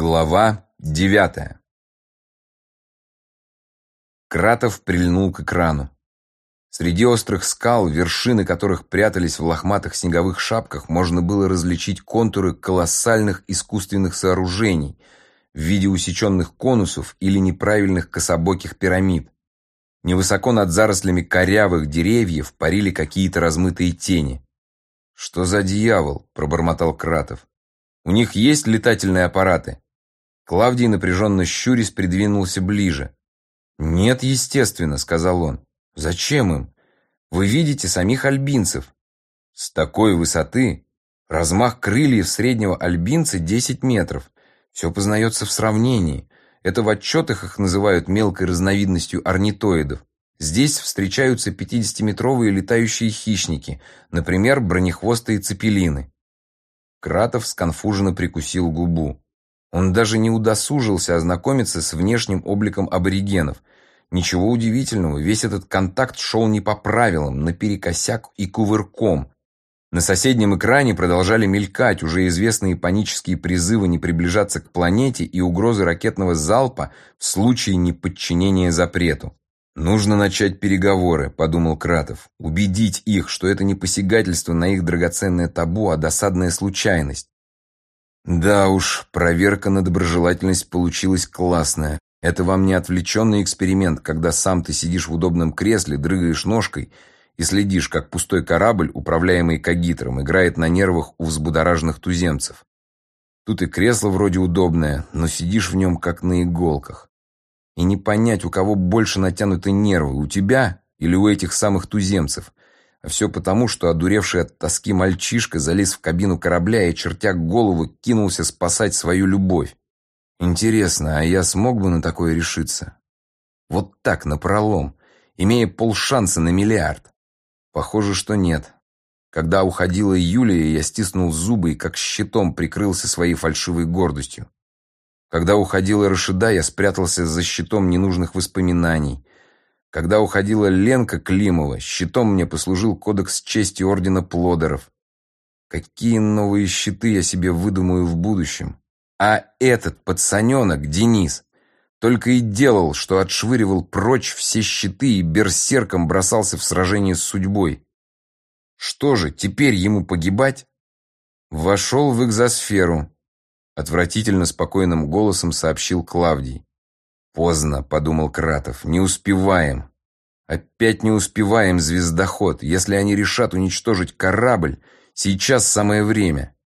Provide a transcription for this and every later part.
Глава девятая Кратов прильнул к экрану. Среди острых скал, вершины которых прятались в лохматых снеговых шапках, можно было различить контуры колоссальных искусственных сооружений в виде усеченных конусов или неправильных кособоких пирамид. Невысоко над зарослями корявых деревьев парили какие-то размытые тени. «Что за дьявол?» – пробормотал Кратов. У них есть летательные аппараты?» Клавдий, напряженно щурясь, придвинулся ближе. «Нет, естественно», — сказал он. «Зачем им? Вы видите самих альбинцев. С такой высоты размах крыльев среднего альбинца 10 метров. Все познается в сравнении. Это в отчетах их называют мелкой разновидностью орнитоидов. Здесь встречаются 50-метровые летающие хищники, например, бронехвостые цепелины. Кратов сконфуженно прикусил губу. Он даже не удосужился ознакомиться с внешним обликом аборигенов. Ничего удивительного, весь этот контакт шел не по правилам, наперекосяк и кувырком. На соседнем экране продолжали мелькать уже известные панические призывы не приближаться к планете и угрозы ракетного залпа в случае неподчинения запрету. «Нужно начать переговоры», – подумал Кратов. «Убедить их, что это не посягательство на их драгоценное табу, а досадная случайность». Да уж, проверка на доброжелательность получилась классная. Это вам не отвлеченный эксперимент, когда сам ты сидишь в удобном кресле, дрыгаешь ножкой и следишь, как пустой корабль, управляемый кагитром, играет на нервах у взбудораженных туземцев. Тут и кресло вроде удобное, но сидишь в нем как на иголках и не понять, у кого больше натянуты нервы, у тебя или у этих самых туземцев. Все потому, что одуревший от тоски мальчишка залез в кабину корабля и, чертя голову, кинулся спасать свою любовь. Интересно, а я смог бы на такое решиться? Вот так, напролом, имея полшанса на миллиард? Похоже, что нет. Когда уходила Юлия, я стиснул зубы и как щитом прикрылся своей фальшивой гордостью. Когда уходила Рашида, я спрятался за щитом ненужных воспоминаний. Когда уходила Ленка Климова, щитом мне послужил кодекс чести ордена Плодеров. Какие новые щиты я себе выдумаю в будущем? А этот пацаненок, Денис, только и делал, что отшвыривал прочь все щиты и берсерком бросался в сражение с судьбой. Что же, теперь ему погибать? Вошел в экзосферу, Отвратительно спокойным голосом сообщил Клавдий. «Поздно», — подумал Кратов, — «не успеваем». «Опять не успеваем, звездоход. Если они решат уничтожить корабль, сейчас самое время».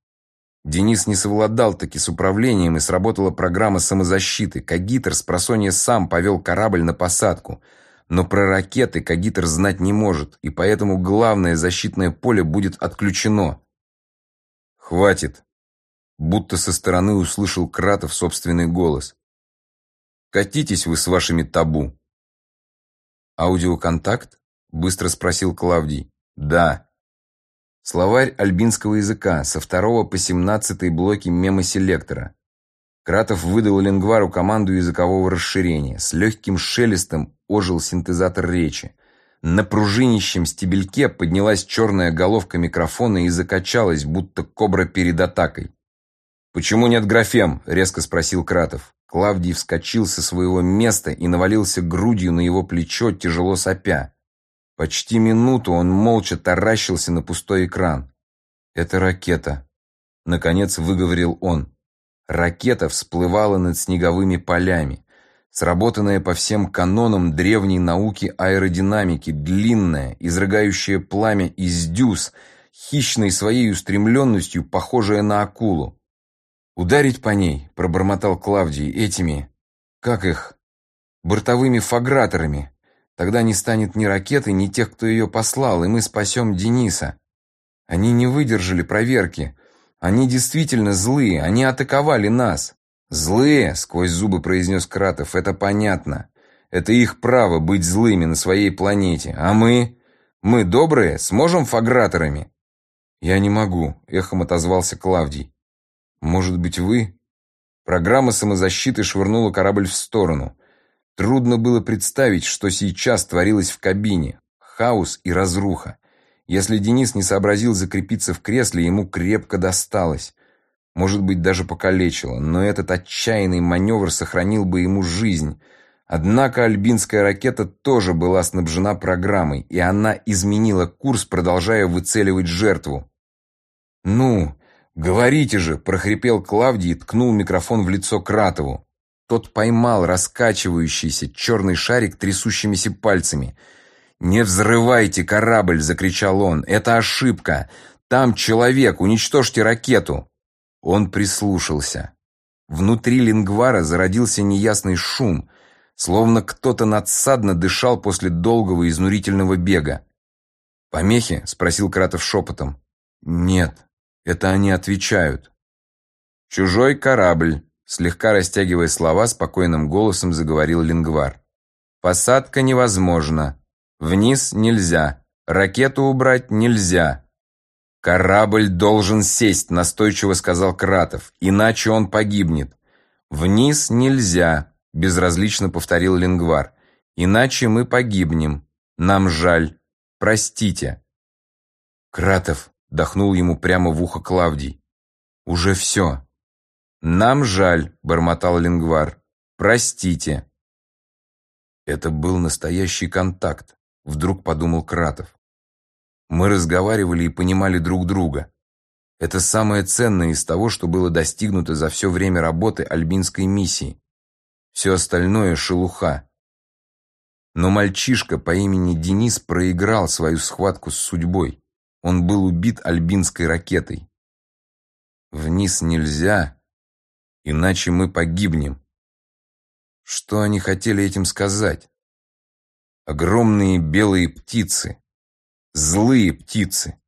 Денис не совладал таки с управлением, и сработала программа самозащиты. Кагитер с просонья сам повел корабль на посадку. Но про ракеты Кагитер знать не может, и поэтому главное защитное поле будет отключено. «Хватит», будто со стороны услышал Кратов собственный голос. «Катитесь вы с вашими табу». «Аудиоконтакт?» — быстро спросил Клавдий. «Да». Словарь альбинского языка со второго по семнадцатый блоки мемоселектора. Кратов выдал Лингвару команду языкового расширения. С легким шелестом ожил синтезатор речи. На пружинищем стебельке поднялась черная головка микрофона и закачалась, будто кобра перед атакой. «Почему нет графем?» – резко спросил Кратов. Клавдий вскочил со своего места и навалился грудью на его плечо, тяжело сопя. Почти минуту он молча таращился на пустой экран. «Это ракета», — наконец выговорил он. Ракета всплывала над снеговыми полями. Сработанная по всем канонам древней науки аэродинамики, длинная, изрыгающая пламя из дюз, хищной своей устремленностью, похожая на акулу. «Ударить по ней», — пробормотал Клавдий, — «этими, как их, бортовыми фаграторами. Тогда не станет ни ракеты, ни тех, кто ее послал, и мы спасем Дениса». Они не выдержали проверки. Они действительно злые, они атаковали нас. «Злые», — сквозь зубы произнес Кратов, — «это понятно. Это их право быть злыми на своей планете. А мы? Мы добрые, сможем фаграторами?» «Я не могу», — эхом отозвался Клавдий. Может быть, вы? Программа самозащиты швырнула корабль в сторону. Трудно было представить, что сейчас творилось в кабине. Хаос и разруха. Если Денис не сообразил закрепиться в кресле, ему крепко досталось. может быть, даже покалечило, но этот отчаянный маневр сохранил бы ему жизнь. Однако альбинская ракета тоже была снабжена программой, и она изменила курс, продолжая выцеливать жертву. «Ну, говорите же!» – прохрипел Клавдий и ткнул микрофон в лицо Кратову. Тот поймал раскачивающийся черный шарик трясущимися пальцами. «Не взрывайте корабль!» – закричал он. «Это ошибка! Там человек! Уничтожьте ракету!» Он прислушался. Внутри лингвара зародился неясный шум, словно кто-то надсадно дышал после долгого изнурительного бега. «Помехи?» – спросил Кратов шепотом. «Нет, это они отвечают». «Чужой корабль», – слегка растягивая слова, спокойным голосом заговорил лингвар. «Посадка невозможна. Вниз нельзя. Ракету убрать нельзя. «Корабль должен сесть», — настойчиво сказал Кратов, «иначе он погибнет». «Вниз нельзя», — безразлично повторил Лингвар, «иначе мы погибнем. Нам жаль. Простите». Кратов дохнул ему прямо в ухо Клавдий. «Уже все». «Нам жаль», — бормотал Лингвар. «Простите». Это был настоящий контакт, вдруг подумал Кратов. Мы разговаривали и понимали друг друга. Это самое ценное из того, что было достигнуто за все время работы альбинской миссии. Все остальное – шелуха. Но мальчишка по имени Денис проиграл свою схватку с судьбой. Он был убит альбинской ракетой. Вниз нельзя, иначе мы погибнем. Что они хотели этим сказать? Огромные белые птицы, Злые птицы.